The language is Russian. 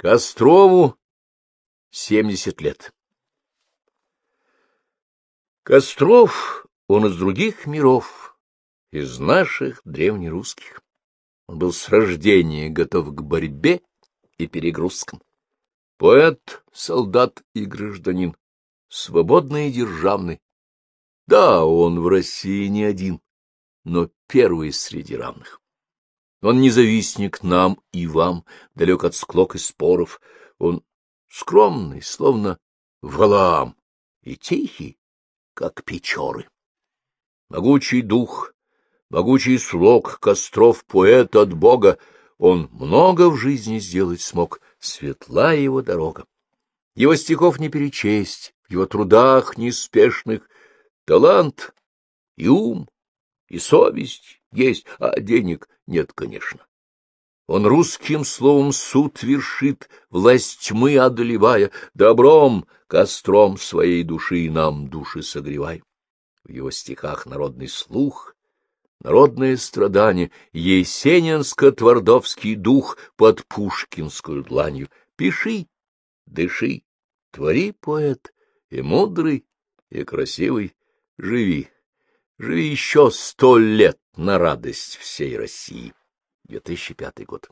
Кострову семьдесят лет. Костров, он из других миров, из наших древнерусских. Он был с рождения готов к борьбе и перегрузкам. Поэт, солдат и гражданин, свободный и державный. Да, он в России не один, но первый среди равных. Он независник нам и вам, далек от склок и споров. Он скромный, словно Валаам, и тихий, как Печоры. Могучий дух, могучий слог, Костров поэт от Бога, он много в жизни сделать смог, светла его дорога. Его стихов не перечесть, в его трудах неспешных талант и ум, и совесть есть, а денег нет, конечно. Он русским словом суд вершит, власть тьмы одолевая, добром, костром своей души нам души согревай. В его стихах народный слух, народное страдание, есенинско-твардовский дух под пушкинскую дланью. Пиши, дыши, твори, поэт, и мудрый, и красивый, живи, живи еще сто лет на радость всей России. 2005 год.